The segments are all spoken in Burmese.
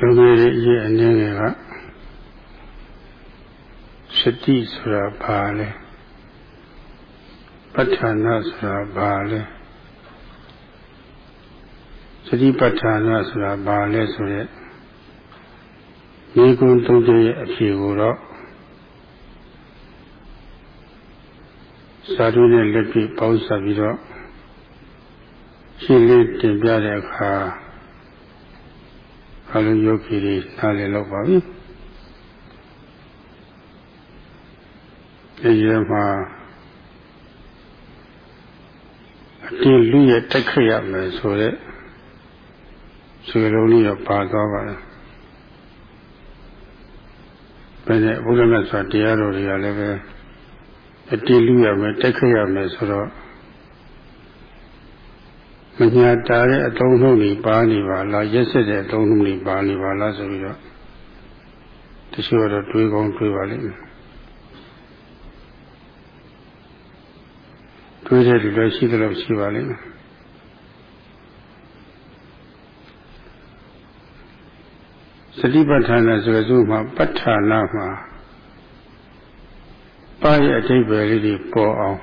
လူငယ်တွေအရေးအနေငယ်ကစတိဆိုတာဘာလဲပဋ္ဌာနာဆိုတာဘာလဲစတိပဋ္ဌာနာဆိုတာဘာလဲဆိုရက်ဒီကုသုံးချက်ရဲ့အဖြေကိုတော့စာထုနဲ့လက်ပြပေါင်းစပ်ပြီးတော့ရှင်းလင်းတင်ပြတဲ့အခါ အလုံးယောဂီတွေနားလည်တော့ပါပြီဒီရမှာအတင်းလူရဲ့တက်ခရမယ်ဆိုတဲ့စကလုံးလေးတော့ပါသွားပါလားဘယ်နဲ့ဘုရားမြတ်စွာတရားတော်တွေကလည်းပဲအတည်လူရမယ်တက်ခရမယ်ဆိုတော့ မညာတာတဲ့အတုံးလုံးတွေပါနေပါလားရက်ဆက်တဲ့အတုံးလုံးတွေပါနေပါလားဆိုပြီးတော့တချို့တော့တွေးကောင်းတွေးပါလိမ့်မယ်တွေးတဲ့လူလည်းရှိတယ်လို့ရှိပါလိမ့်မယ်စတိပဋ္ဌာန်ဆိုတဲ့သူမှာပဋ္ဌာနာမှာပါရဲ့အဓိပ္ပာယ်လေးတွေပေါ်အောင်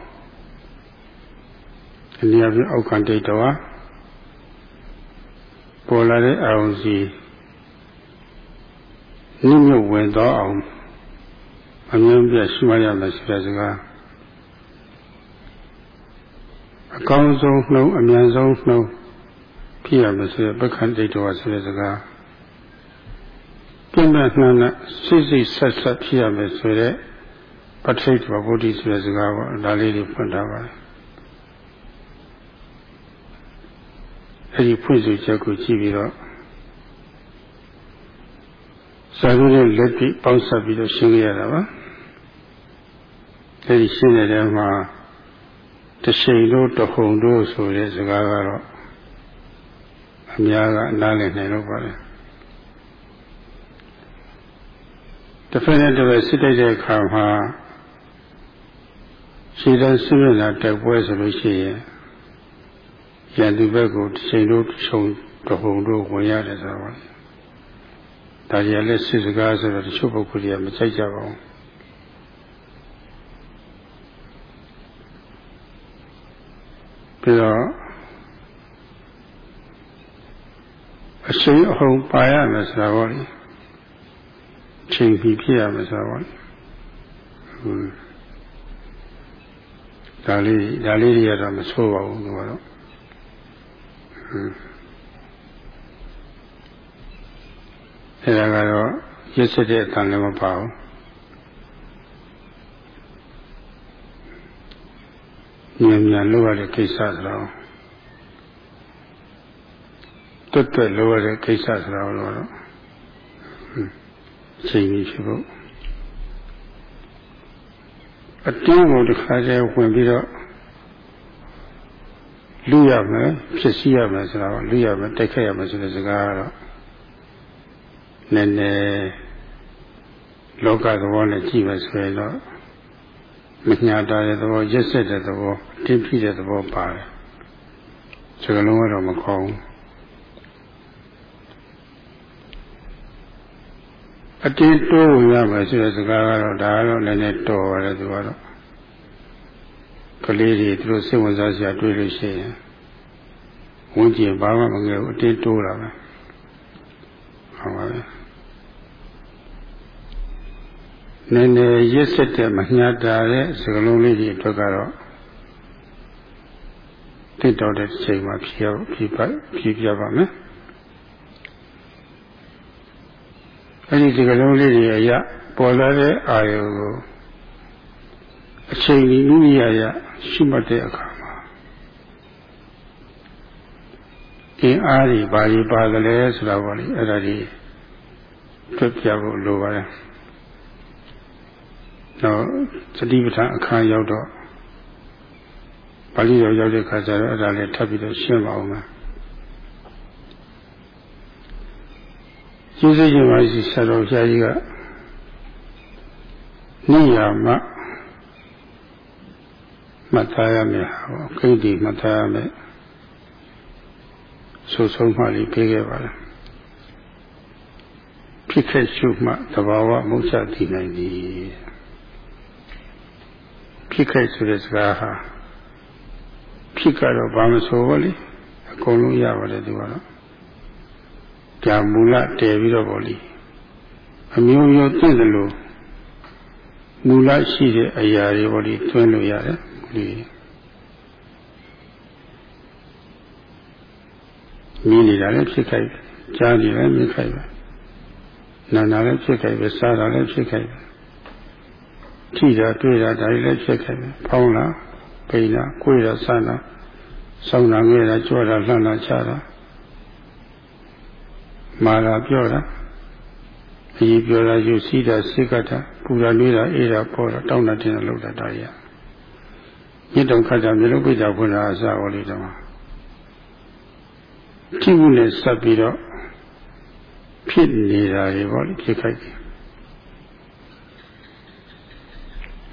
အနည်းအားအောက်ခံတိတ်တော်ပေါ်လာတဲ့အာရုံစီနိမ့်ညွတ်ဝင်တော့အောင်အမြဲပြရှိမှရမယ်ဆိုတဲ့စကားအကောင်းဆုံးနှုံးအမြန်ဆုံးနှုံးဖြစ်ရမယ်ဆိုတဲ့ပက္ခန္တိတ်တော်ဆိုတဲ့စကားပြင်းတဲ့နှမ်းနဲ့စိတ်စိတ်ဆက်ဆက်ဖြစ်ရမယ်ဆိုတဲ့ပဋိဋ္ဌဘုဒ္ဓဆိုတဲ့စကားပေါ့ဒါလေးတွေဖွင့်ထားပါတယ် အဲဒီဖွင့်ဆိုချက်ကိုကြည့်ပြီးတော့စာရုံးနဲ့လက်ပြီးပေါင်းစပ်ပြီးတော့ရှင်းရတာပါအဲဒီရှင်းတဲ့မှာတရှိန်တို့တဟုန်တို့ဆိုတဲ့စကားကတော့အများကနားလည်နိုင်တော့ပါလေတစ်ဖက်နဲ့တစ်ဖက်စစ်တိုက်တဲ့အခါမှာရှည်တဲ့ဆွေးနွေးလာတိုက်ပွဲဆိုလို့ရှိရင် ရန်သူဘက်ကိုတစ်ချိန်လုံးခြုံတဟုန်တို့ဝင်ရတယ်ဆိုတော့ဒါကြီးလည်းစစ်စကားဆိုတော့တချို့ပုဂ္ဂိုလ်တွေကမကြိုက်ကြပါဘူးပြီးတော့အရှိန်အဟုန်ပါရမယ်ဆိုတာပေါ့လေချိန်ပြီးဖြစ်ရမယ်ဆိုတာပေါ့ဟုတ်ဒါလေးဒါလေးတွေကတော့မဆိုးပါဘူးကတော့ အဲဒါကတော့ရစ်စစ်တဲ့အတန်လည်းမပါဘူးဉာဏ်ဉာဏ်လောက်ရတဲ့ကိစ္စဆိုတော့တွတ်တွတ်လောက်ရတဲ့ကိစ္စဆိုတော့တော့ချိန်ကြီးဖြစ်ဖို့အတင်းကိုတစ်ခါကျဝင်ပြီးတော့ လူရမယ်ဖြစ်စီရမယ်ဆိုတော့လူရမယ်တိုက်ခိုက်ရမယ်ဆိုတဲ့စကားကတော့နည်းနည်းလောကသဘောနဲ့ကြည့်မယ်ဆိုရင်တော့မညာတာတဲ့သဘောရက်ဆက်တဲ့သဘောတင်းပြည့်တဲ့သဘောပါတယ်စကလုံးကတော့မကောင်းအတင်းတိုးဝင်ရမယ်ဆိုတဲ့စကားကတော့ဒါကတော့လည်းလည်းတော်ပါတယ်သူကတော့ ကလေးတွေသူတို့စိတ်ဝင်စားစရာတွေ့လို့ရှိရင်ဝန်ကျင်ဘာမှမငယ်ဘူးအတင်းတိုးတာပဲဟုတ်ပါပြီနည်းနည်းရစ်စစ်တဲ့မညာတာတဲ့စကလုံးလေးတွေအတွက်ကတော့တိတ်တော်တဲ့ချိန်မှာဖြေဖြေပါဖြေပြပါမယ်အဲ့ဒီစကလုံးလေးတွေအရပေါ်လာတဲ့အာယုကို အချိန်ကြီးမိမိရရရှိမှတ်တဲ့အခါမှာအင်းအားတွေဘာတွေပါသလဲဆိုတာပေါ့လေအဲ့ဒါကြီးတွေ့ပြဖို့လိုပါတယ်တော့သတိပဋ္ဌာန်အခါရောက်တော့ပါဠိတော်ရောက်တဲ့ခါကျတော့အဲ့ဒါလည်းထပ်ပြီးတော့ရှင်းပါအောင်မယ်ကျေးဇူးရှင်ပါရှိဆရာတော်ဆရာကြီးကနိယာမ မှတ်သားရမယ်ဟောခိတိမှတ်သားရမယ်ဆိုဆုံးမှလေးပြေးခဲ့ပါလားဖြစ်ခဲ့ရှုမှသဘာဝမုတ်ချတည်နိုင်သည်ဖြစ်ခဲ့ဆိုတဲ့စကားဟာဖြစ်ကတော့ဘာမဆိုဘူးလေအကုန်လုံးရပါတယ်သူကတော့ကြာမူလတည်ပြီးတော့ဗောလေအမျိုးမျိုးသိတယ်လို့မူလရှိတဲ့အရာတွေဗောလေတွင်းလို့ရတယ် ဒီမြင်နေတာလည်းဖြစ်ခိုက်ကြားနေလည်းမြင်ခိုက်ပဲနာနာလည်းဖြစ်ခိုက်ပဲစားတာလည်းဖြစ်ခိုက်ပဲထိတာတွေ့တာဒါလည်းဖြစ်ခိုက်ပဲဖောင်းလာပိန်လာကိုယ်တာဆန်းတာဆောင်းတာငဲတာကြွတာလှမ်းတာချတာမာလာပြောတာအကြီးပြောတာယူစီးတာစိတ်ကတာပူတာနှွေးတာအေးတာပေါ်တာတောင်းတာတင်တာလောက်တာဒါရ ညစ်တုံခတ်တာမျိုးလုံးပိတ်တာဖွင့်တာအစားဟောလေးတော့ကြည့်မှုနဲ့ဆက်ပြီးတော့ဖြစ်နေတာတွေပေါ့လေဖြစ်ခိုက်တယ်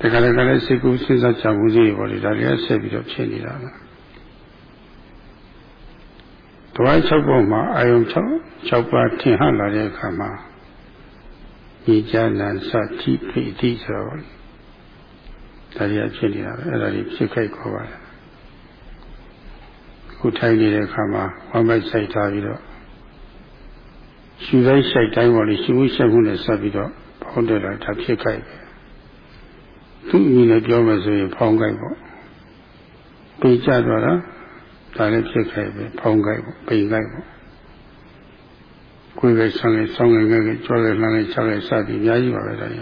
တခါတခါလည်းစိတ်ကူးစဉ်းစားကြမှုစီတွေပေါ့လေဒါတွေကဆက်ပြီးတော့ဖြစ်နေတာပါတဝိုင်း၆ပုံမှာအာယုံ၆၆ပါးထင်ဟလာတဲ့အခါမှာဤကြနာစတိဖိတိဆိုတော့ ဒါတွေကဖြစ်နေတာပဲအဲ့ဒါတွေဖြစ်ခိုက်ခေါ်ပါတယ်ခုထိုင်နေတဲ့အခါမှာဝမ်းပိုက်ဆိုင်ထားပြီးတော့ရှူတိုင်းဆိုင်တိုင်းပေါ်လေရှူမှုဆက်မှုနဲ့ဆက်ပြီးတော့ဖောင်းတယ်တာဒါဖြစ်ခိုက်ပဲသူ့အမိနဲ့ပြောမယ်ဆိုရင်ဖောင်းခိုက်ပေါ့ပိတ်ကြတော့တာဒါလည်းဖြစ်ခိုက်ပဲဖောင်းခိုက်ပေါ့ပိန်ခိုက်ပေါ့ကိုယ်ကဆံငယ်ဆောင်းငယ်ငယ်ကြော်ရလှမ်းငယ်ချောက်ရစသည်အများကြီးပါပဲဒါရ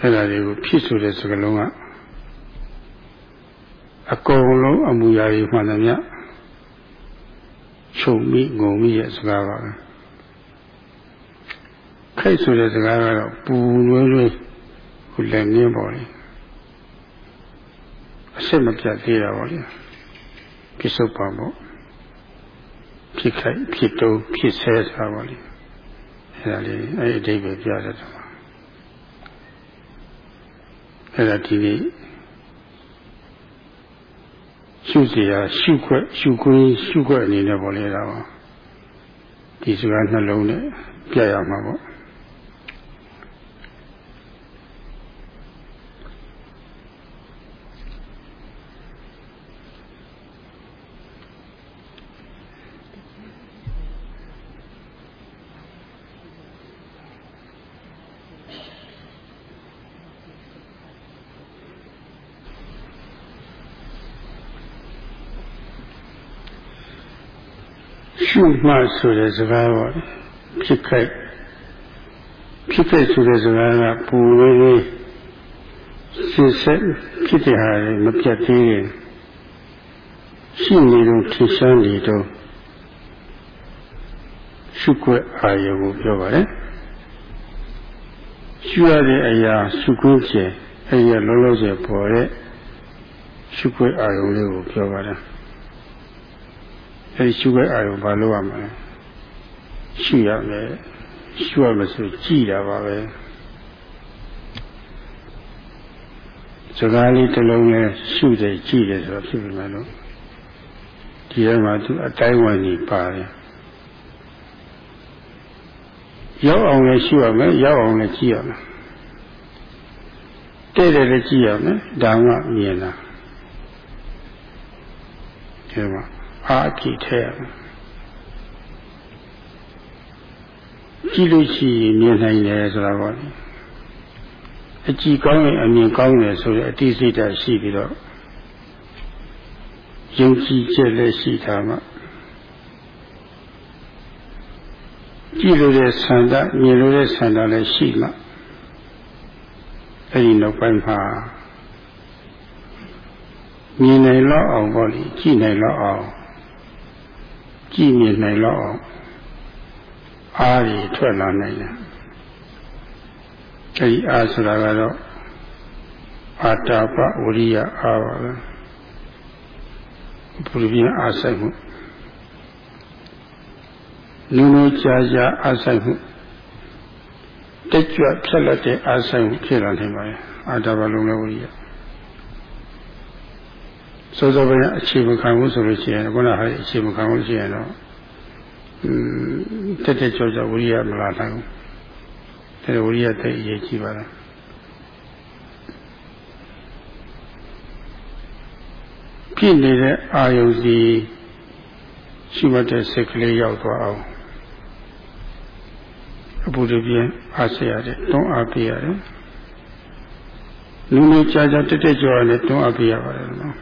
အဲ့ဒါတွေကိုဖြစ်ဆိုတဲ့စကားလုံးကအကုန်လုံးအမူအရာတွေမှန်တယ်မြတ်ချုပ်မိငုံမိရဲ့စကားပါပဲခိုက်ဆိုတဲ့စကားကတော့ပူလွယ်လွယ်ဟိုလည်းနင်းပေါ်လေအစစ်မပြတ်သေးတာပေါ့လေပြစ္ဆုတ်ပါပေါ့ဖြစ်ခိုက်ဖြစ်တုံးဖြစ်ဆဲဆိုတာပေါ့လေအဲ့ဒါလေးအဲ့ဒီအဓိပ္ပာယ်ပြတယ်တော့ အဲ့ဒါဒီနေ့ရှုเสียရှုခွက်ရှုခွင်းရှုခွက်အနေနဲ့ပေါ့လေဒါပါဒီစကားနှလုံးနဲ့ပြရမှာပေါ့ ရှုမှဆိုတဲ့စကားပေါ့ဖြစ်ခိုက်ဖြစ်ခိုက်ဆိုတဲ့စကားကပူလေးလေးစစ်ဆက်ဖြစ်တဲ့ဟာတွေမပြတ်သေးရင်ရှိနေတော့ထင်ရှားနေတော့ရှုွက်အာယုံကိုပြောပါတယ်ရှုရတဲ့အရာရှုခွင့်ကျအဲ့ရလုံးလုံးကျပေါ်တဲ့ရှုွက်အာယုံလေးကိုပြောပါတယ် အဲဒီရှုခဲ့အာရုံဘာလို့ရမလဲရှုရမယ်ရှုရမယ်ဆိုကြည်တာပါပဲစကားလေးတစ်လုံးနဲ့ရှုတယ်ကြည်တယ်ဆိုတော့ဖြစ်ပြီမလို့ဒီထဲမှာသူအတိုင်းဝင်ကြီးပါတယ်ရောက်အောင်လည်းရှုရမယ်ရောက်အောင်လည်းကြည့်ရမယ်တဲ့တယ်လည်းကြည့်ရမယ်ဒါမှမြင်တာဒီမှာ အားအကြည့်ထဲရမယ်ကြည့်လို့ရှိရင်မြင်နိုင်တယ်ဆိုတာပေါ့လေအကြည့်ကောင်းရင်အမြင်ကောင်းတယ်ဆိုရင်အတိစိတ်ဓာတ်ရှိပြီးတော့ယုံကြည်ချက်လည်းရှိတာမှကြည့်လို့တဲ့ဆန္ဒမြင်လို့တဲ့ဆန္ဒလည်းရှိမှအဲဒီနောက်ပိုင်းမှာမြင်နိုင်တော့အောင်ပေါ့လေကြည့်နိုင်တော့အောင် ကြည်မြင်နိုင်တော့အောင်အားကြီးထွက်လာနိုင်တယ်အဲဒီအားဆိုတာကတော့အာတာပဝရိယအားပါပဲဘုရားပြန်အားဆိုင်မှုနုနုကြာကြာအားဆိုင်မှုတက်ကြွဖြက်လက်တဲ့အားဆိုင်မှုဖြစ်လာနိုင်ပါတယ်အာတာပလုံးလည်းဝရိယ စောစောပိုင်းအခြေမခံဘူးဆိုလို့ရှိရင်ခုနဟာအခြေမခံဘူးရှိရင်တော့တက်တက်ကြောကြောဝိရိယမလာနိုင်ဘူးဒါဝိရိယတိတ်အရေးကြီးပါလားဖြစ်နေတဲ့အာယုစီရှိမှတ်တဲ့စိတ်ကလေးရောက်သွားအောင်အပူတပြင်းအားစရတယ်တွန်းအားပေးရတယ်လူလူကြာကြာတက်တက်ကြောနဲ့တွန်းအားပေးရပါတယ်နော်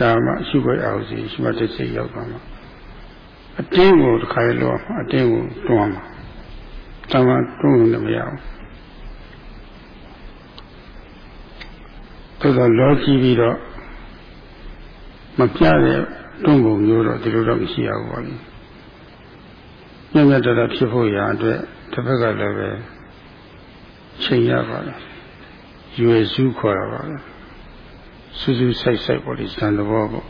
ဒါမှရှိခွင့်အောင်စီရှိမှတ်တဲ့စိတ်ရောက်သွားမှာအတင်းကိုတစ်ခါလောအတင်းကိုတွန်းမှာတမန်တွန်းလို့မရဘူးသို့တော့လောကြည့်ပြီးတော့မပြတဲ့တွန်းပုံမျိုးတော့ဒီလိုတော့မရှိရဘူးပါလိညံ့ညံ့တတဖြစ်ဖို့ရာအတွက်တစ်ဖက်ကလည်းပဲချိန်ရပါလားရွယ်စုခေါ်ရပါလား စူးစူးဆိုင်ဆိုင်ပေါ်ဒီစံသဘောပေါ့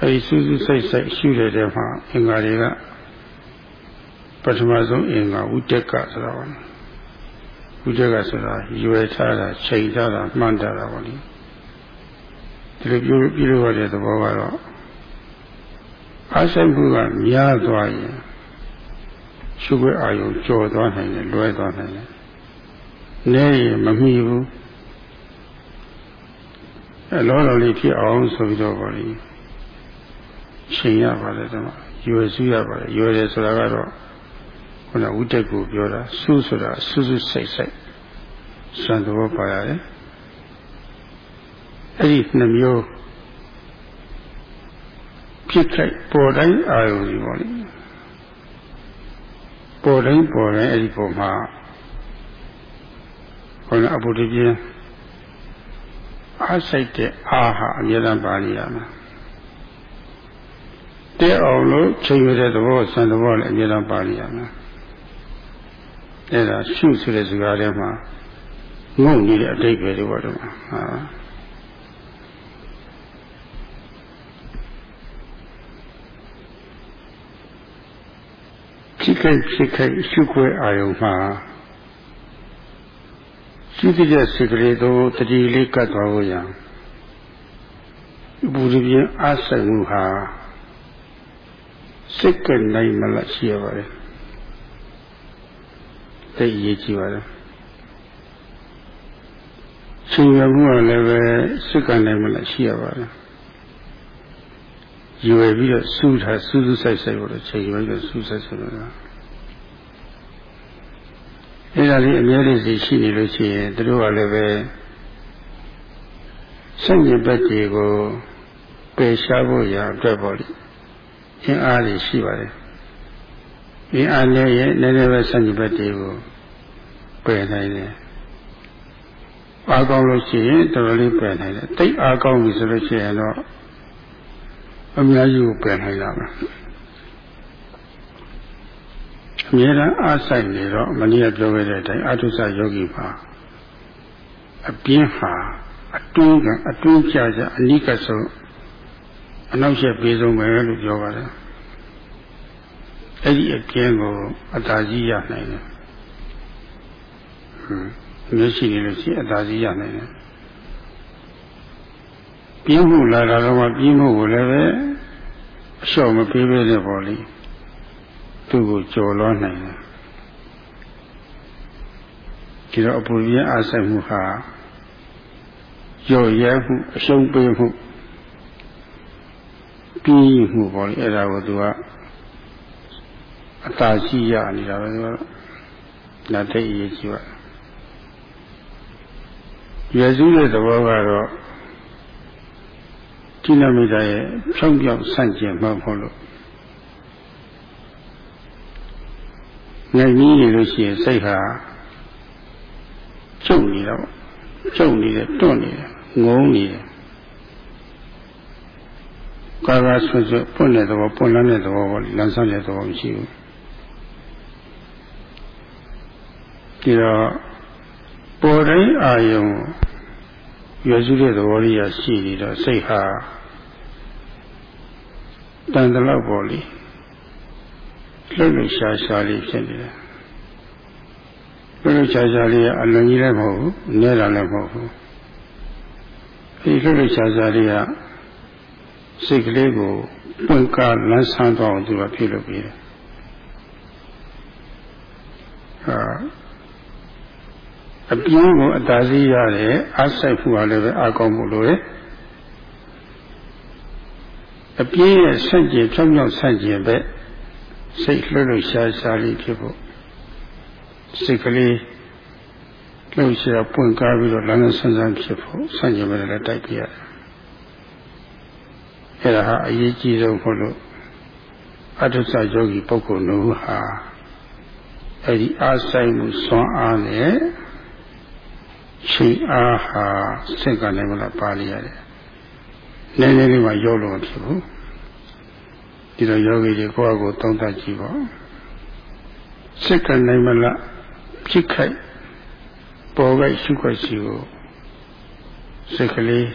အဲဒီစူးစူးဆိုင်ဆိုင်ရှုတဲ့တဲမှာအင်္ဂါတွေကပထမဆုံးအင်္ဂါဝိတက်ကဆိုတာပါဝိတက်ကဆိုတာရွယ်ထားတာချိန်ထားတာမှန်တာတာပေါ့လေဒီလိုပြုပြုလို့ရတဲ့သဘောကတော့အားဆိုင်မှုကများသွားရင်ရှုခွင့်အာယုံကျော်သွားနိုင်တယ်လွဲသွားနိုင်တယ်နဲရင်မမိဘူး အဲလောလောလေးဖြစ်အောင်ဆိုပြီးတော့ဗောလေချိန်ရပါတယ်ဒီမှာရွယ်စုရပါတယ်ရွယ်တယ်ဆိုတာကတော့ခုနဝိတက်ကိုပြောတာစူးဆိုတာစူးစူးစိတ်စိတ်စံတော်ပါရတယ်အဲ့ဒီနှမျိုးဖြစ်ခိုက်ပေါ်တိုင်းအာယုံကြီးပေါ့လေပေါ်တိုင်းပေါ်တိုင်းအဲ့ဒီပုံမှာခေါင်းအပုဒ်ပြင်း အားဆိုင်တဲ့အားဟာအမြဲတမ်းပါနေရမှာတဲအောင်လို့ချိန်ရတဲ့သဘောဆန်သဘောလည်းအမြဲတမ်းပါနေရမှာအဲ့ဒါရှုဆိုတဲ့စကားထဲမှာငုံနေတဲ့အတိတ်ပဲတွေပေါ့တော့ဟာဖြစ်ခဲ့ဖြစ်ခဲ့ရှုခွဲအာယုံမှာ ရှိတဲ့စိတ်ကလေးတို့တတိလေးကတ်သွားဖို့ရံဘူရပြင်းအားဆိုင်မှုဟာစိတ်ကနိုင်မလားရှိရပါတယ်သိရေးကြည့်ပါလားရှင်ရမှုကလည်းပဲစိတ်ကနိုင်မလားရှိရပါတယ်ရွယ်ပြီးတော့စူးထားစူးစူးဆိုင်ဆိုင်လို့ချိန်ပြီးတော့စူးဆိုင်ဆိုင်လို့ အဲ့ဒါလေးအများကြီးစီရှိနေလို့ရှိရင်သူတို့ကလည်းပဲစိတ်ဉာဏ်ဘက်တွေကိုပယ်ရှားဖို့ရာအတွက်ပေါ့လေအင်းအားကြီးရှိပါတယ်အင်းအားလည်းရဲ့နည်းနည်းပဲစိတ်ဉာဏ်ဘက်တွေကိုပယ်နိုင်တယ်အားကောင်းလို့ရှိရင်တော်တော်လေးပယ်နိုင်တယ်တိတ်အားကောင်းပြီဆိုလို့ရှိရင်တော့အများကြီးကိုပယ်နိုင်ရမယ် အမြဲတမ်းအားဆိုင်နေတော့မနည်းပြောခဲ့တဲ့အတိုင်းအထုဆယောဂီပါအပြင်းဟာအတွင်းကအတွင်းကြကြအနိကဆုံးအနောက်ရှက်ပေးဆုံးပဲလို့ပြောပါတယ်အဲ့ဒီအပြင်းကိုအတားကြီးရနိုင်တယ်ဟွန်းမျက်ရှိနေလို့ရှိရင်အတားကြီးရနိုင်တယ်ပြင်းမှုလာတာတော့ပြင်းမှုကိုလည်းပဲအလျှော့မပေးပဲနဲ့ပေါ့လေ သူ့ကိုကြော်လွှမ်းနိုင်တယ်ဒီတော့အပူပြင်းအားဆိုင်မှုဟာကြော်ရဲမှုအရှုံးပေးမှုပြီးမှုပေါ့လေအဲ့ဒါကိုသူကအတာရှိရနေတာပဲသူကနာတိတ်ရေးကြည့်ပါရွယ်စုတဲ့သဘောကတော့ဒီနမိတ်ရဲ့ဖြောင်းပြောင်းဆန့်ကျင်မှမဟုတ်လို့ နိုင်ကြီးနေလို့ရှိရင်စိတ်ဟာကျုပ်နေတာပေါ့ကျုပ်နေတယ်တွန့်နေတယ်ငုံနေတယ်ကာကဆွဆွပွင့်တဲ့သဘောပွင့်လန်းတဲ့သဘောပေါ့လမ်းဆောင်တဲ့သဘောမရှိဘူးဒီတော့ပေါ်တိုင်းအာယုံရွယ်စုတဲ့သဘောလေးရရှိနေတော့စိတ်ဟာတန်တလောက်ပေါ်လေ လှုပ်လှုပ်ရှားရှားလေးဖြစ်နေတယ်လှုပ်လှုပ်ရှားရှားလေးကအလွန်ကြီးလည်းမဟုတ်ဘူးနည်းတာလည်းမဟုတ်ဘူးဒီလှုပ်လှုပ်ရှားရှားလေးကစိတ်ကလေးကိုပွင့်ကားလန်းဆန်းသွားအောင်သူကပြုလုပ်ပေးတယ်အပြင်းကိုအသာစီးရတယ်အားဆိုင်မှုကလည်းပဲအကောင်းမှုလိုရယ်အပြင်းရဲ့ဆန့်ကျင်ဖြောင်းဖြောင်းဆန့်ကျင်ပဲ စိတ်လှုပ်လှုပ်ရှားရှားလေးဖြစ်ဖို့စိတ်ကလေးလှုပ်ရှားပွင့်ကားပြီးတော့လမ်းဆန်းဆန်းဖြစ်ဖို့ဆန့်ကျင်ပဲလည်းတိုက်ပြရတယ်အဲ့ဒါဟာအရေးကြီးဆုံးဖို့လို့အထုဆယောဂီပုဂ္ဂိုလ်တို့ဟာအဲ့ဒီအားဆိုင်မှုစွမ်းအားနဲ့ချိန်အားဟာစိတ်ကနေမလားပါလိရတယ်နည်းနည်းလေးမှရောလို့မဖြစ်ဘူး ဒီတော့ယောဂီတွေကိုယ့်အကိုသုံးသပ်ကြည့်ပါစိတ်ကနေမလားဖြစ်ခိုက်ပေါ်ခိုက်ရှုခွက်ရှိကိုစိတ်ကလေး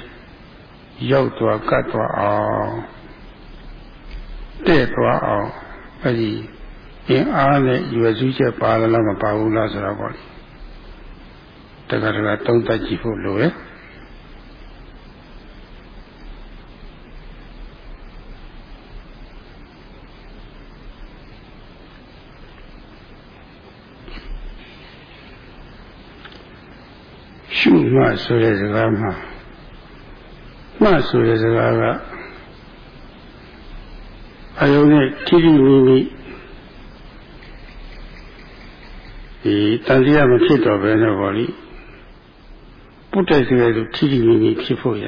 ရောက်သွားကတ်သွားအောင်တဲ့သွားအောင်အဲ့ဒီအင်းအားနဲ့ရွယ်စုချက်ပါလားမပါဘူးလားဆိုတော့ပေါ့လေတက္ကရာတုံးတက်ကြည့်ဖို့လိုရဲ့ရှုမှ ဆိုတဲ့စကားမှာမှဆိုတဲ့စကားကအယုံနဲ့ထိထိမိမိဒီတန်တရားမဖြစ်တော့ဘဲနဲ့ပေါ့လေပုတ်တိုက်တဲ့လူထိထိမိမိဖြစ်ဖို့ရ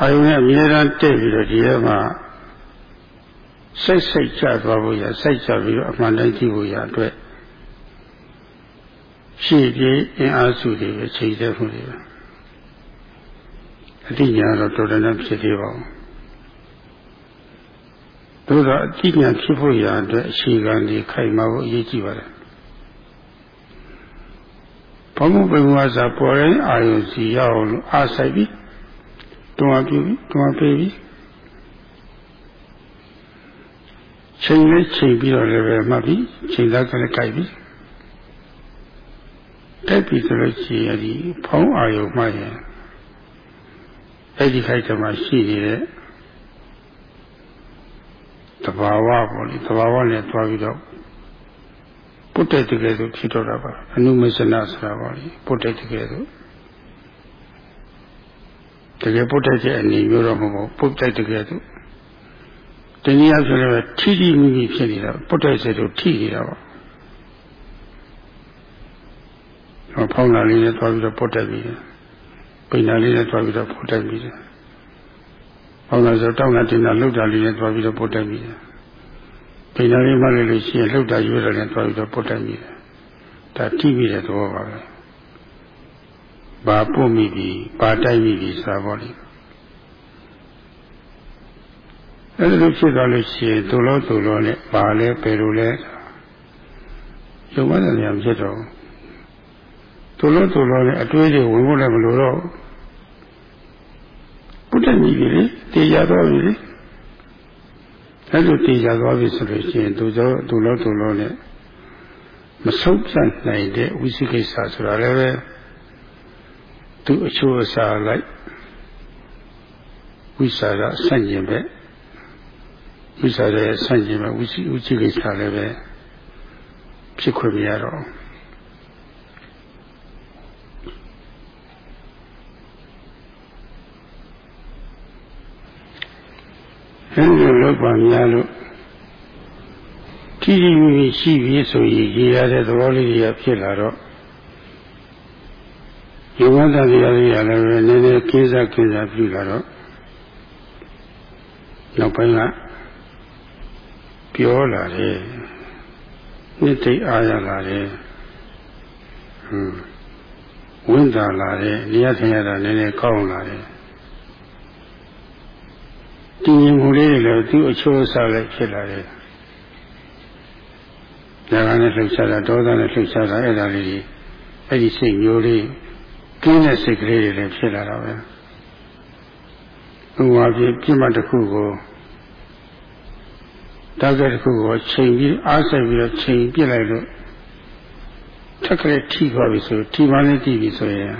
အာယုံနဲ့အမြဲတမ်းတက်ပြီးတော့ဒီထဲမှာစိတ်စိတ်ချသွားဖို့ရစိတ်ချပြီးတော့အမှန်တိုင်းကြည့်ဖို့ရအတွက် ရှေ့ပြေးအင်အားစုတွေပဲချိန်တဲ့ဖို့တွေပဲအတိညာတော့တော်တော်နဲ့ဖြစ်သေးပါဘူးသို့တော့အတိညာဖြစ်ဖို့ရအတွက်အခြေခံတွေခိုင်မာဖို့အရေးကြီးပါတယ်ဘုံဘုံဝါစာပေါ်ရင်အာယုစီရအောင်လို့အားဆိုင်ပြီးတွန်းပြပြီးတွန်းပေးပြီးချိန်လေးချိန်ပြီးတော့လည်းပဲမှတ်ပြီးချိန်သားကလည်းကြိုက်ပြီး တက်ပြီဆိုလို့ရှိရင်ဒီဖုံးအာယုမှရင်အဲ့ဒီခိုက်တမှာရှိနေတဲ့တဘာဝပေါ့လေတဘာဝနဲ့တွားပြီးတော့ပုတ်တဲ့တကယ်ဆိုဖြစ်တော့တာပါအနုမစနဆိုတာပေါ့လေပုတ်တဲ့တကယ်ဆိုတကယ်ပုတ်တဲ့တဲ့အနေမျိုးတော့မဟုတ်ပုတ်တဲ့တကယ်ဆိုတနည်းအားဖြင့်လည်းထိထိမိမိဖြစ်နေတာပုတ်တဲ့စေတို့ထိနေတာပါ ဖောင်းလာလေးနဲ့သွားပြီးတော့ပုတ်တက်ပြီးတယ်ပိန်လာလေးနဲ့သွားပြီးတော့ပုတ်တက်ပြီးတယ်ဖောင်းလာဆိုတောင်းလာတင်လာလှုပ်တာလေးနဲ့သွားပြီးတော့ပုတ်တက်ပြီးတယ်ပိန်လာလေးမှလည်းလို့ရှိရင်လှုပ်တာရွေးတာနဲ့သွားပြီးတော့ပုတ်တက်ပြီးတယ်ဒါထိပြီးတဲ့သဘောပါပဲဘာပုတ်မိပြီဘာတိုက်မိပြီဆိုတာပေါ့လေအဲ့ဒါလိုဖြစ်သွားလို့ရှိရင်ဒုလောဒုလောနဲ့ဘာလဲဘယ်လိုလဲရုပ်မတဲ့နေရာဖြစ်တော့ သူလို့သူလို့လည်းအတွေးတွေဝင်ဖို့လည်းမလိုတော့ဘုဒ္ဓမြည်ပြီလေတေချာသွားပြီလေအဲ့လိုတေချာသွားပြီဆိုလို့ရှိရင်သူသောသူလို့သူလို့လည်းမဆုံးဖြတ်နိုင်တဲ့ဝိသိကိစ္စဆိုတာလည်းပဲသူအချိုးအစားလိုက်ဝိစာရဆန့်ကျင်ပဲဝိစာရဆန့်ကျင်ပဲဝိသိဝိသိကိစ္စလည်းပဲဖြစ်ခွင့်မရတော့ အဲဒီလိုလုပ်ပါများလို့ကြည်ကြည်မြရှိပြီဆိုရင်ရည်ရတဲ့သဘောလေးတွေကဖြစ်လာတော့ယောဂသတရားတွေရလည်းနည်းနည်းကိစ္စကိစ္စပြုလာတော့နောက်ပိုင်းကပြောလာတယ်နှစ်သိအားရလာတယ်ဟွန်းဝင်တာလာတယ်နေရာထင်ရတာနည်းနည်းကောင်းလာတယ် တည်ငြိမ်မှုလေးတွေလည်းသူ့အချိုးအစားလည်းဖြစ်လာတယ်။ဒါကနဲ့လှုပ်ရှားတာဒေါသနဲ့လှုပ်ရှားတာအဲ့ဒါလေးကြီးအဲ့ဒီစိတ်မျိုးလေးကျင်းတဲ့စိတ်ကလေးတွေလည်းဖြစ်လာတာပဲ။ဘုရားပြပြမတစ်ခုကိုတောက်ကတစ်ခုကိုချိန်ပြီးအားဆိုင်ပြီးတော့ချိန်ပြစ်လိုက်လို့ထက်ကလေးထိသွားပြီဆိုထိမှလည်းထိပြီဆိုရင်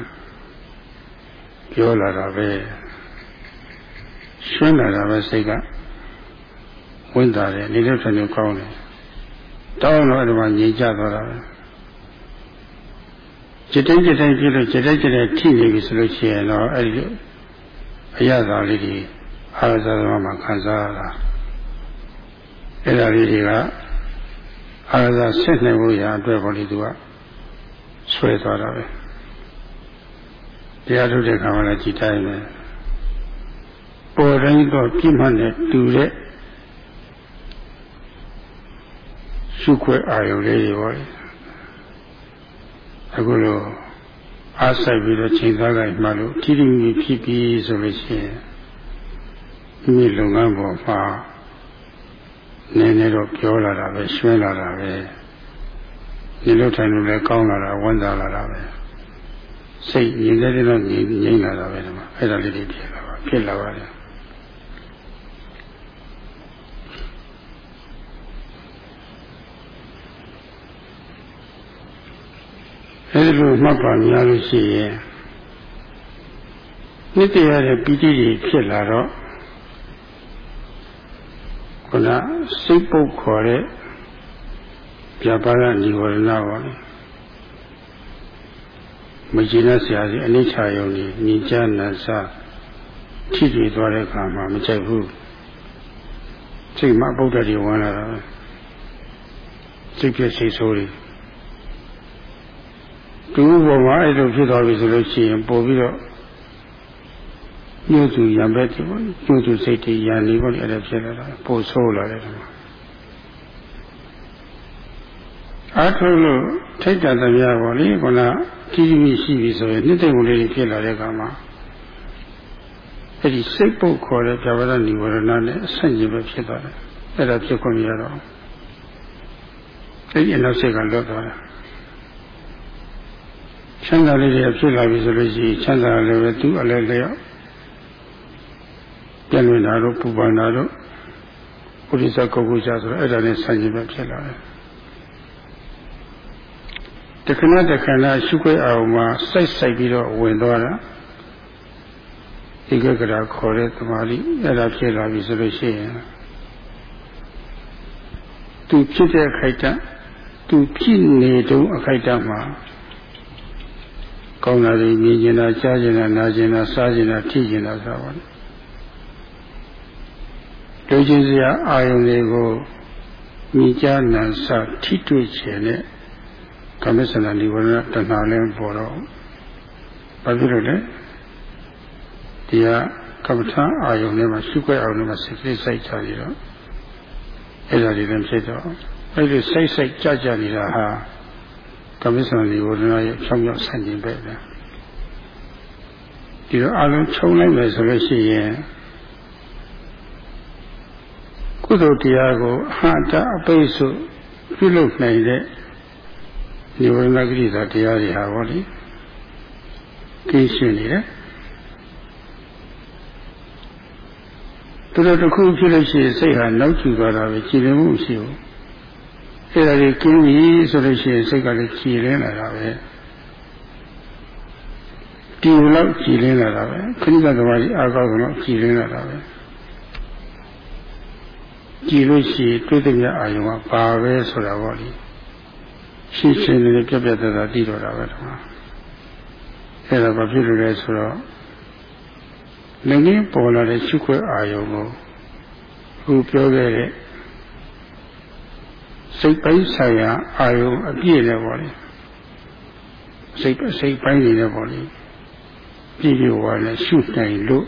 ပြောလာတာပဲ။ ရှင်းလာတာပဲစိတ်ကဝင်တာတယ်နေတဲ့ထနေကောင်းတယ်တောင်းတော့အဲ့ဒီမှာငြိမ်ကြသွားတာပဲ จิตတိုင်းจิตတိုင်းဖြစ်လို့จิตတိုင်းจิตတိုင်းထိနေပြီဆိုလို့ရှိရင်တော့အဲ့ဒီအရသာလေးတွေအာရဇသမမှာခံစားရတာအဲ့ဒါလေးတွေကအာရဇဆက်နေဖို့ရာအတွက်ပေါ်လေသူကဆွဲသွားတာပဲတရားထုတ်တဲ့ခါမှလည်းကြည်တိုင်းပဲ ပေါ်တိုင်းတော့ပြင်းမှနဲ့တူတဲ့ရှုခွဲအာယုလေးတွေပေါ့လေအခုလိုအားဆိုင်ပြီးတော့ချိန်သားကြမှလို့ထိတိမိဖြစ်ပြီးဆိုလို့ရှိရင်မိလုပ်ငန်းပေါ်မှာနည်းနည်းတော့ပြောလာတာပဲရှင်းလာတာပဲဒီလိုထိုင်လို့လည်းကောင်းလာတာဝန်သာလာတာပဲစိတ်ငြိမ်တဲ့တော့ငြိမ်ငြိမ်လာတာပဲဒီမှာအဲ့ဒါလေးတွေဖြစ်လာပါဖြစ်လာပါတယ် အဲဒီလိုမှတ်ပါများလို့ရှိရင်နှစ်တရတဲ့ပီတိတွေဖြစ်လာတော့ခုနစိတ်ပုတ်ခေါ်တဲ့ပြပါရនិဝရဏပါလေမကျေနပ်စရာစီအနိဋ္ဌာယုံကြီးညီချနတ်စာထိတည်သွားတဲ့အခါမှာမကြိုက်ဘူးစိတ်မှာပုဒ္ဒတိဝင်လာတာစိတ်ပြည့်စိတ်ဆိုးတွေ သူ့ဘဝမှာအဲ့လိုဖြစ်သွားပြီဆိုလို့ရှိရင်ပို့ပြီးတော့ညှို့သူရံပဲဒီပေါ့ညှို့သူစိတ်တွေရံနေပေါ့လေအဲ့ဒါဖြစ်လာတာပို့ဆိုးလာတယ်ဒီမှာအားထုတ်လို့ထိတ်တန်တရားပေါ့လေခုနကြီးကြီးရှိပြီဆိုရင်နှစ်သိမ့်ဝင်လေးဖြစ်လာတဲ့အခါမှာအဲ့ဒီစိတ်ပုတ်ခေါ်တဲ့ဇဝရဏនិဝရဏနဲ့အဆင့်ကြီးပဲဖြစ်သွားတယ်အဲ့ဒါဖြစ်ခွင့်ရတော့အဲ့ဒီအနောက်စိတ်ကလွတ်သွားတယ် ချမ်းသာလေးတွေဖြစ်လာပြီဆိုလို့ရှိရင်ချမ်းသာလည်းပဲသူ့အလဲလျောက်ပြည့်လွင်တာတို့ပူပန်တာတို့ပုရိသကုတ်ကုချဆိုတော့အဲ့ဒါနဲ့ဆန့်ကျင်ပဲဖြစ်လာတယ်တခဏတခဏရှုခွဲအောင်မှာစိုက်စိုက်ပြီးတော့ဝင်သွားတာဒီကကရာခေါ်တဲ့သမာဓိအဲ့ဒါဖြစ်လာပြီဆိုလို့ရှိရင်သူဖြစ်တဲ့အခိုက်အတန့်သူဖြစ်နေတုန်းအခိုက်အတန့်မှာ ကောင်းတာတွေမြင်ကျင်တာကြားကျင်တာနားကျင်တာစားကျင်တာထိကျင်တာဆိုပါတော့တို့ချင်းစရာအာယုန်တွေကိုမြင်ကြားနာစားထိတွေ့ခြင်းနဲ့ကမ္မစနာနိဝရဏတဏှာလည်းပေါ်တော့ဘာဖြစ်လို့လဲဒီကကမ္မထာအာယုန်ထဲမှာရှုခွက်အောင်ထဲမှာစိတ်ကလေးစိုက်ချနေတော့အဲ့ဒါတွေလည်းဖြစ်တော့အဲ့ဒီစိတ်စိတ်ကြကြနေတာဟာ ကမ္မစနာနိဝရဏရဲ့ဖြောင်းဖြောင်းဆန့်ကျင်ပဲပဲဒီတော့အလုံးခြုံလိုက်မယ်ဆိုလို့ရှိရင်ကုသိုလ်တရားကိုအဟတအပိတ်ဆိုပြုလုပ်နိုင်တဲ့နိဝရဏဂရိသာတရားတွေဟာဟောလေကင်းရှင်းနေတယ်သူတို့တစ်ခုဖြစ်လို့ရှိရင်စိတ်ဟာနောက်ကျသွားတာပဲကြည်လင်မှုမရှိဘူး အဲ့ဒါကြီးကင်းပြီဆိုလို့ရှိရင်စိတ်ကလည်းကြည်လင်လာတာပဲဒီလောက်ကြည်လင်လာတာပဲခဏကသမားကြီးအာကောက်ကတော့ကြည်လင်လာတာပဲကြည်လို့ရှိရင်တွေ့တဲ့အာယုံကပါပဲဆိုတာပေါ့လေရှင်းရှင်းလေးပြပြတတ်တာသိတော့တာပဲဒီမှာအဲ့ဒါဘာဖြစ်လို့လဲဆိုတော့လည်းငင်းပေါ်လာတဲ့ရှုခွဲအာယုံကိုခုပြောခဲ့တဲ့ စိတ်ပိုင်းဆိုင်ရာအာယုံအပြည့်နဲ့ပေါ့လေစိတ်စိတ်ပိုင်းနေနဲ့ပေါ့လေပြည့်ပြည့်ဝါနဲ့ရှုနိုင်လို့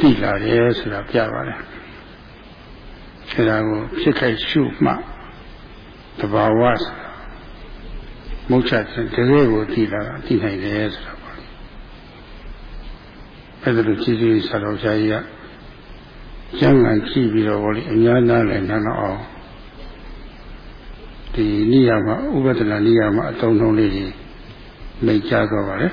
သိလာတယ်ဆိုတာပြပါတယ်အဲဒါကိုဖြစ်ခိုက်ရှုမှတဘာဝမုတ်ချတကယ်ကိုသိလာတာသိနိုင်တယ်ဆိုတာပေါ့အဲ့ဒါလိုကြည့်ကြည့်ဆရာတော်ဆရာကြီးက ကျမ်းဂန်ကြည့်ပြီးတော့ဘောလေအများသားလည်းနားတော့အောင်ဒီနိယမှာဥပဒနာနိယမှာအတုံးလုံးလေးကြီးမိတ်ကြတော့ပါလေ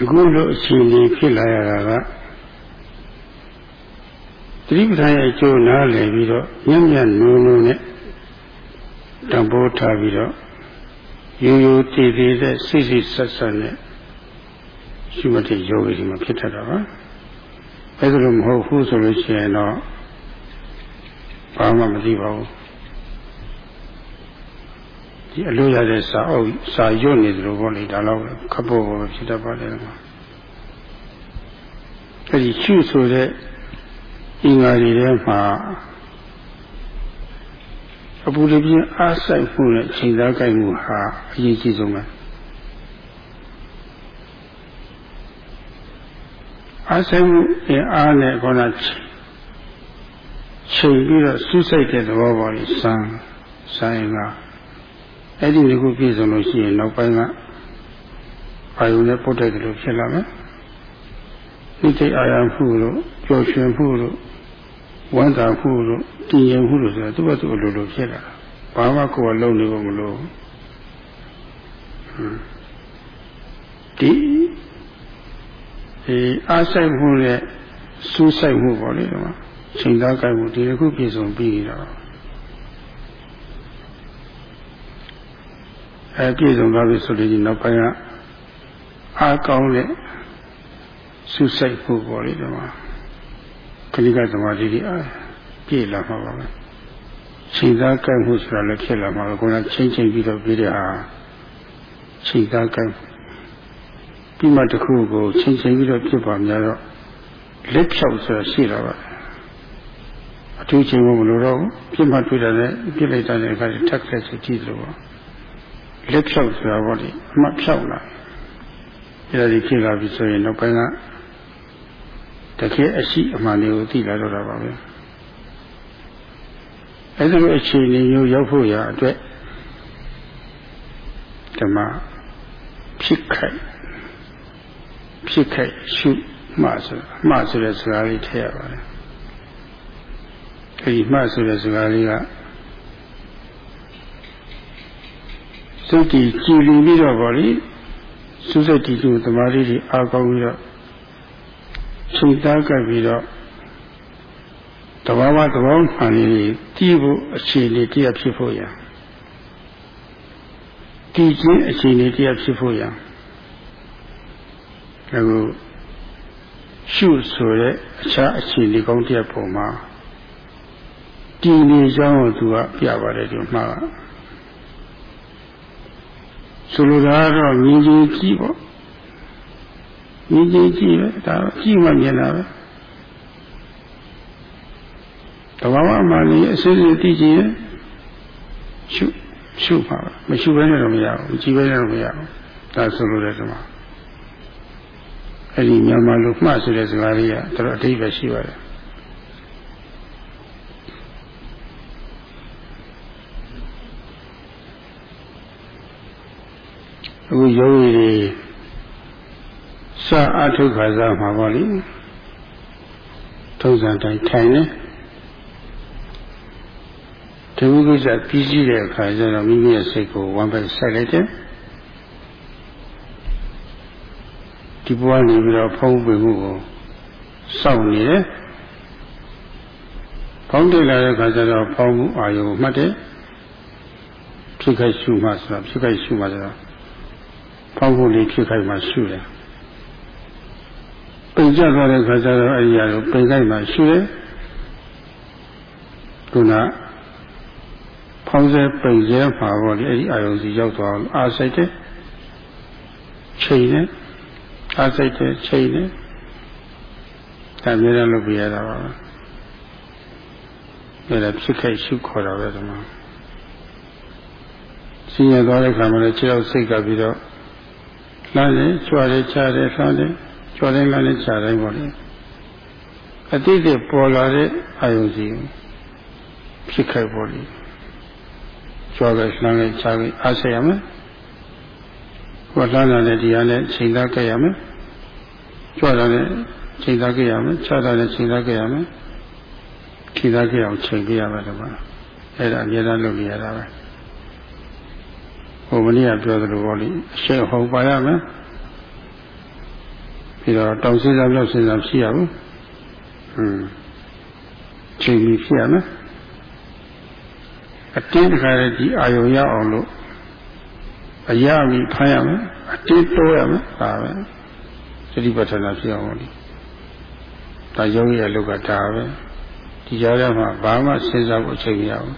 အခုလိုအခြေအနေဖြစ်လာရတာကသတိပဋ္ဌာန်ရဲ့အကျိုးနားလည်ပြီးတော့ညံ့ညံ့နုံနုံနဲ့တံပိုးထားပြီးတော့ ရိုးရိုးတည်တည်တဲ့စိတ်စိတ်ဆက်ဆက်နဲ့ရှိမတဲ့ယောဂီဒီမှာဖြစ်တတ်တာပါအဲအဲ့ဒါလိုမဟုတ်ဘူးဆိုလို့ရှိရင်တော့ဘာမှမသိပါဘူးဒီအလို့ရတဲ့စာအုပ်စာရွတ်နေသလိုပေါ့လေဒါတော့ခပ်ဖို့ပဲဖြစ်တတ်ပါတယ်ကွာအဲ့ဒီရှုဆိုတဲ့အင်္ဂါတွေထဲမှာ အပူတပြင်းအားဆိုင်မှုနဲ့ချိန်သားကြိုက်မှုဟာအရေးကြီးဆုံးပဲအားဆိုင်မှုအင်အားနဲ့ခေါင်းချိန်ပြီးတော့စူးစိုက်တဲ့သဘောပေါ်ကြီးစံဆိုင်ကအဲ့ဒီဒီခုပြည့်စုံလို့ရှိရင်နောက်ပိုင်းကအာယုန်နဲ့ပုတ်တဲ့လိုဖြစ်လာမယ်ဒီတိတ်အာရမှုလို့ကြော်ရွှင်မှုလို့ ဝမ်းသာမှုလို့တည်ငြိမ်မှုလို့ဆိုတာသူ့ဘက်သူ့အလိုလိုဖြစ်လာတာဘာမှကိုယ်ကလုံနေဖို့မလို့ဒီဒီအားဆိုင်မှုနဲ့စူးစိုက်မှုပေါ့လေဒီမှာချိန်သားကြိုက်မှုဒီတစ်ခုပြည့်စုံပြီးတော့အဲပြည့်စုံသွားပြီဆိုလို့ဒီနောက်ပိုင်းကအားကောင်းတဲ့စူးစိုက်မှုပေါ့လေဒီမှာ ခဏကသမာဓိကြီးအားပြည့်လာမှာပါပဲချိန်သားကြိုက်မှုဆိုတာလည်းဖြစ်လာမှာပဲကိုယ်ကချိန်ချိန်ပြီးတော့ပြီးတဲ့ဟာချိန်သားကြိုက်ပြီးမှတစ်ခုကိုချိန်ချိန်ပြီးတော့ဖြစ်ပါများတော့လက်ဖြောက်ဆိုတာရှိတော့ပါအထူးချိန်မလို့တော့ပြစ်မှတွေ့တယ်လည်းပြစ်လိုက်တဲ့အခါထက်ခက်ချကြည့်လို့ပါလက်ဖြောက်ဆိုတာပေါ့ဒီအမှဖြောက်လာအဲ့ဒါဒီဖြစ်လာပြီဆိုရင်နောက်ပိုင်းက တကယ်အရှိအမှန်လေးကိုသိလာတော့တာပါပဲအဲ့ဒါလိုအခြေအနေမျိုးရောက်ဖို့ရအတွက်ဓမ္မဖြစ်ခိုက်ဖြစ်ခိုက်ရှုမှဆိုမှဆိုတဲ့စကားလေးထည့်ရပါတယ်အဲဒီမှဆိုတဲ့စကားလေးကစိတ်တည်ကြည်လင်ပြီးတော့ဗောလေစူးစိတ်တည်ကြည်သမာဓိတွေအားကောင်းပြီးတော့ ချိန်သားကပ်ပြီးတော့တဘာဝသဘောမှန်လေးတည်ဖို့အခြေအနေတရားဖြစ်ဖို့ရတည်ခြင်းအခြေအနေတရားဖြစ်ဖို့ရအခုရှုဆိုတဲ့အခြားအခြေအနေကောင်းတဲ့ပုံမှာတည်နေကြောင်းကိုသူကပြပါတယ်ဒီမှာဆိုလိုတာကတော့မြင်ချင်းကြည့်ပေါ့ မြင်ချင်းကြည့်ပဲဒါကြည့်မှမြင်တာပဲတဘာဝမှလည်းအစစ်စစ်တည်ကြည့်ရှုရှုပါမရှုဘဲနဲ့တော့မရဘူးကြည့်ဘဲနဲ့တော့မရဘူးဒါဆိုလိုတဲ့ဒီမှာအဲ့ဒီမြန်မာလိုမှတ်ဆိုတဲ့စကားလေးကတော်တော်အဓိပ္ပာယ်ရှိပါတယ်အခုယောဂီတွေ စာအထုခါစားမှာပေါ့လေထုံးစံတိုင်းထိုင်နေဒီဝိကိစ္စပြီးစီးတဲ့အခါကျတော့မိမိရဲ့စိတ်ကိုဝမ်းပဲဆက်လိုက်တယ်ဒီဘဝနေပြီးတော့ဖုံးပင်မှုကိုစောင့်နေတယ်ဖောင်းတွေ့လာတဲ့အခါကျတော့ဖောင်းမှုအာယုံကိုမှတ်တယ်ဖြစ်ခိုက်ရှုမှဆိုတာဖြစ်ခိုက်ရှုမှဆိုတာဖောင်းမှုလေးဖြစ်ခိုက်မှရှုတယ် ပိန်ကြသွားတဲ့အခါကျတော့အဲဒီအရာကိုပိန်ခိုက်မှရှုတယ်ခုနဖောင်းစေပိန်စေမှာပေါ့လေအဲဒီအာယုံစီရောက်သွားအားစိတ်တယ်ချိန်တယ်အားစိတ်တဲ့ချိန်နဲ့ဒါမျိုးလည်းလုပ်ပြရတာပါပဲဒါလည်းဖြစ်ခဲ့ရှုခေါ်တာပဲဒီမှာဆင်းရဲသွားတဲ့ခါမှာလည်းခြေောက်စိတ်ကပြီးတော့လှမ်းတယ်ကြွတယ်ချတယ်လှမ်းတယ် ကြွတယ်လှမ်းတယ်ချတယ်ပေါ့လေအတိတ်ကပေါ်လာတဲ့အာယုံစီဖြစ်ခဲ့ပေါ့လေကြွတယ်လှမ်းတယ်ချတယ်အားဆက်ရမယ်ဟောလှမ်းလာတဲ့တရားနဲ့ချိန်သားကြရမယ်ကြွလာတဲ့ချိန်သားကြရမယ်ချတာတဲ့ချိန်သားကြရမယ်ချိန်သားကြအောင်ချိန်ပြရမယ်ဒီမှာအဲ့ဒါအများအားလုပ်နေရတာပဲဟိုမနေ့ကပြောသလိုပေါ့လေအရှိန်ဟုတ်ပါရမယ် ပြီးတော့တောင်စင်းစားပြောက်စင်းစားရှိရဘူးဟွန်းချိန်ပြီးဖြစ်ရမယ်အတင်းတခါလေဒီအာယုံရအောင်လို့အရာပြီးဖမ်းရမယ်အတင်းတိုးရမယ်ဒါပဲသတိပဋ္ဌာန်ဖြစ်အောင်လို့ဒါယောဂီရဲ့လောကဒါပဲဒီကြားထဲမှာဘာမှစဉ်းစားဖို့အချိန်မရဘူး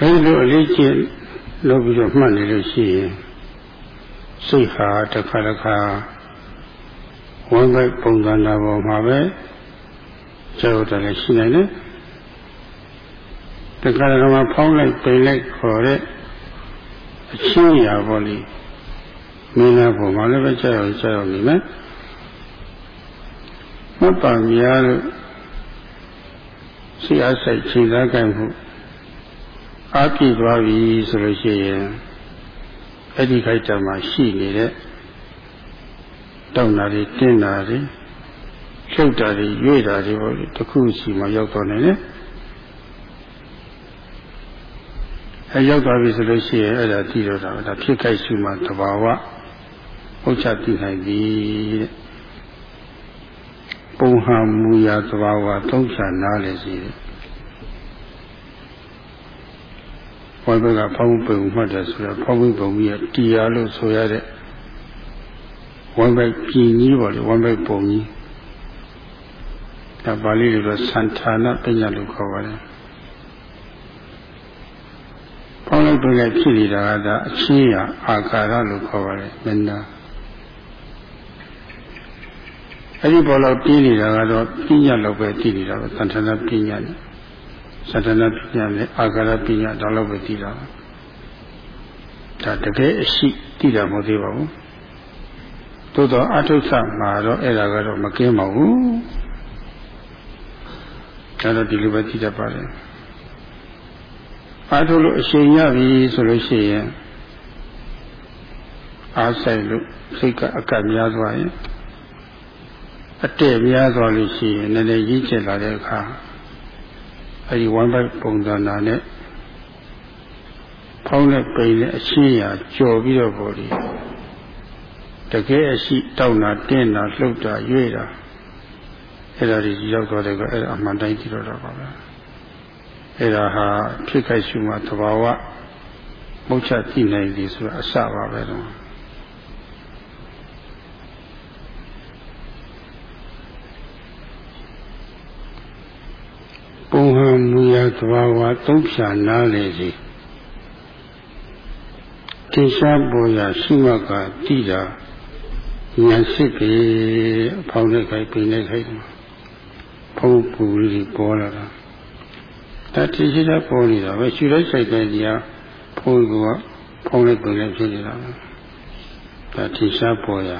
အဲဒီလိုအလေးကျင့်လုပ်ပြီးတော့မှတ်နေလို့ရှိရင်စိတ်ဟာတစ်ခါတစ်ခါဝမ်းပိုက်ပုံစံနာပေါ်မှာပဲကျောက်တယ်လည်းရှိနိုင်တယ်တခါတခါမှဖောင်းလိုက်ပိန်လိုက်ခေါ်တဲ့အချင်းရာပေါ်လိမင်းသားပေါ်မှာလည်းပဲကြောက်ရကြောက်ရနေမယ်မတ်ပါများလို့စိတ်အားစိတ်ချိန်သားကြိုင်မှု အားပြည့်သွားပြီဆိုလို့ရှိရင်အဲ့ဒီခိုက်တမှာရှိနေတဲ့တောက်တာတွေတင်းတာတွေဖြုတ်တာတွေရွေ့တာတွေပေါ့တခုစီမှရောက်တော့နေတယ်အဲရောက်သွားပြီဆိုလို့ရှိရင်အဲ့ဒါတည်တော့တာဒါဖြစ်ခိုက်ရှုမှတဘာဝဟုတ်ချတည်နိုင်ပြီတဲ့ပုံဟံမူရာတဘာဝသုံးချနားလေစီတဲ့ ဘုရားကဖောင်းပုံမှတ်တယ်ဆိုတော့ဖောင်းပုံကြီးတရားလို့ဆိုရတဲ့ဝမ်းပိုက်ပြည်ကြီးပေါ့လေဝမ်းပိုက်ပုံကြီးဒါပါဠိလိုတော့သံဌာနပညာလို့ခေါ်ပါတယ်ဖောင်းလိုက်ပုံလိုက်ဖြစ်နေတာကဒါအချင်းရအာကာရလို့ခေါ်ပါတယ်မင်းသားအဲ့ဒီဘောလောက်ပြီးနေတာကတော့ပညာလောက်ပဲတည်နေတာပဲသံဌာနပညာနဲ့ သတ္တနာပညာနဲ့အာကာရပညာတော့လောက်ပဲတည်တာဒါတကယ်အရှိတည်တာမဟုတ်သေးပါဘူးသို့တော့အထုဆမှာတော့အဲ့ဒါကတော့မကင်းပါဘူးဒါတော့ဒီလိုပဲသိတတ်ပါတယ်အထုလို့အရှင်ရပြီဆိုလို့ရှိရင်အားဆိုင်လို့စိတ်ကအကတ်များသွားရင်အတည့်များသွားလို့ရှိရင်လည်းလည်းရည်ကျက်လာတဲ့အခါ အဲဒီဝမ်းပိုက်ပုံသဏ္ဍာန်နဲ့ဖောင်းတဲ့ပိန်နဲ့အရှင်းရာကြော်ပြီးတော့ပေါ်ဒီတကယ်အရှိတောက်တာတင်းတာလှုပ်တာရွေ့တာအဲ့ဒါကြီးရောက်သွားတယ်ကအဲ့ဒါအမှန်တိုင်းကြည့်တော့တာပါပဲအဲ့ဒါဟာဖြစ်ခိုက်ရှုမှသဘာဝမုတ်ချသိနိုင်ပြီဆိုတာအစပါပဲတော့ပုံဟံမူရ သဘာဝသုံးဖြာနားလေစီတင်ရှားပေါ်ရာရှိမှကတိတာဉာဏ်စစ်ပြီအဖောင်းနဲ့ခိုက်ပြင်းနဲ့ခိုက်ဖုံးပူလေးပေါ်လာတာတတိရှိတဲ့ပေါ်နေတာပဲရှူလိုက်ဆိုင်တဲ့ကြီးဟာဖုံးကဖုံးနဲ့ပြင်းနဲ့ဖြစ်နေတာဒါတင်ရှားပေါ်ရာ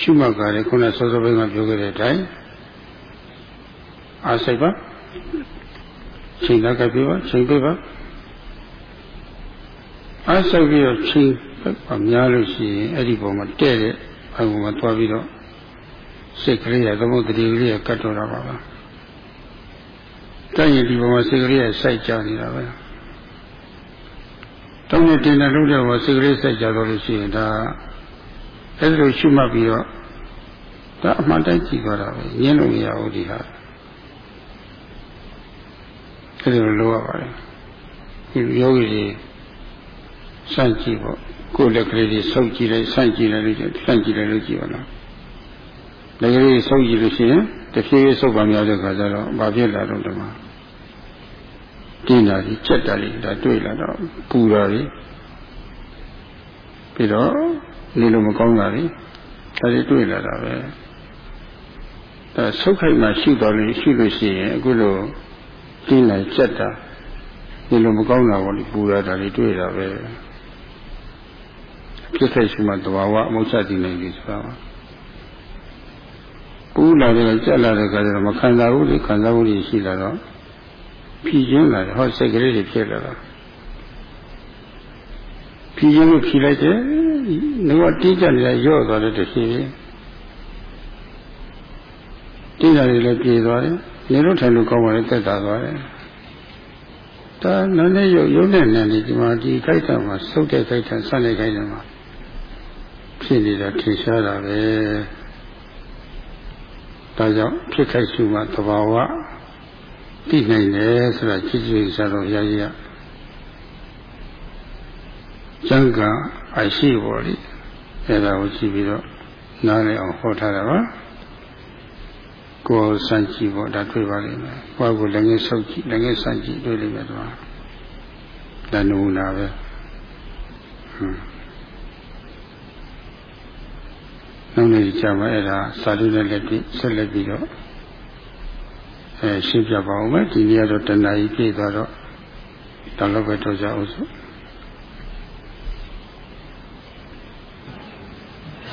ရှုမှတ်ကလည်းခုနစောစောပိုင်းကပြောခဲ့တဲ့အတိုင်းအားစိတ်ပါ ချိန်လာခဲ့ပြီပါချိန်ပြပါအားစိတ်ပြီးတော့ချိန်အများလို့ရှိရင်အဲ့ဒီပုံမှာတဲ့တဲ့အဲ့ပုံမှာသွားပြီးတော့စိတ်ကလေးရသမုဒ္ဒတိကလေးရကတ်တော့တာပါပဲတိုက်ရင်ဒီပုံမှာစိတ်ကလေးရစိုက်ကြနေတာပဲတောင်းနေတင်တဲ့လုံးတဲ့ဘောစိတ်ကလေးစိုက်ကြတော့လို့ရှိရင်ဒါအဲ့လိုရှုမှတ်ပြီးတော့ဒါအမှန်တိုင်းကြည့်သွားတာပဲညင်းလို့မရဘူးဒီဟာ အဲ့လိုလိုရပါတယ်ဒီယောဂီတွေစန့်ကြည့်ပေါ့ကိုယ်လက်ကလေးတွေဆုပ်ကြည့်လိုက်စန့်ကြည့်လိုက်လို့စန့်ကြည့်လိုက်လို့ကြည့်ပါလားလက်ကလေးဆုပ်ကြည့်လို့ရှိရင်တဖြည်းဖြည်းဆုပ်ပါများတဲ့ခါကျတော့ဘာဖြစ်လာတော့ဒီမှာတင်းတာကြီးချက်တာကြီးဒါတွေ့လာတော့ပူတာကြီးပြီးတော့နေလို့မကောင်းတာကြီးဒါတွေတွေ့လာတာပဲဒါဆုပ်ခိုက်မှရှိတော်လို့ရှိလို့ရှိရင်အခုလို ကျင်းလိုက်ချက်တာဒီလိုမကောင်းတာပေါ့လေပူရတာလေးတွေ့တာပဲဖြစ်ခဲ့ရှိမှတဘာဝအမှုချတည်နေပြီဆိုတာပူလာတယ်ကြက်လာတဲ့ခါကျတော့မခံစားဘူးလေခံစားမှုတွေရှိလာတော့ဖြီးချင်းလာတယ်ဟောစိတ်ကလေးတွေဖြစ်လာတာဖြီးချင်းကိုဖြီးလိုက်တယ်ငါကတင်းကြနေတာရော့သွားတဲ့တရှိပြီတင်းကြတယ်လည်းပြေသွားတယ် နေလို့ထိုင်လို့ကောင်းပါလေတက်တာသွားတယ်ဒါနည်းနည်းရုပ်ရုပ်နဲ့နဲ့ဒီမှာဒီခိုက်တာမှာစုပ်တဲ့ခိုက်တာဆက်တဲ့ခိုက်တာမှာဖြစ်နေတာထင်ရှားတာပဲဒါကြောင့်ဖြစ်ခိုက်စုမှသဘာဝသိနိုင်တယ်ဆိုတာကြည့်ကြည့်စားတော့ရရကျန်ကအရှိပေါ်လေအဲ့ဒါကိုကြည့်ပြီးတော့နားလည်အောင်ဟောထားတာပါ ကိုယ်စမ်းကြည့်ဖို့ဒါတွေ့ပါလိမ့်မယ်ကိုယ်ကိုလည်းငယ်ဆုပ်ကြည့်လည်းငယ်စမ်းကြည့်တွေ့လိမ့်မယ်တော့ဒါနုနာပဲဟွန်းနောက်နေ့ကြာမှအဲ့ဒါစာလူနဲ့လက်ပြီးဆက်လက်ပြီးတော့အဲရှင်းပြပါဦးမယ်ဒီနေ့ကတော့တဏှာကြီးပြည့်သွားတော့တော့လည်းပဲတော့ကြအောင်စို့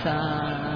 သာ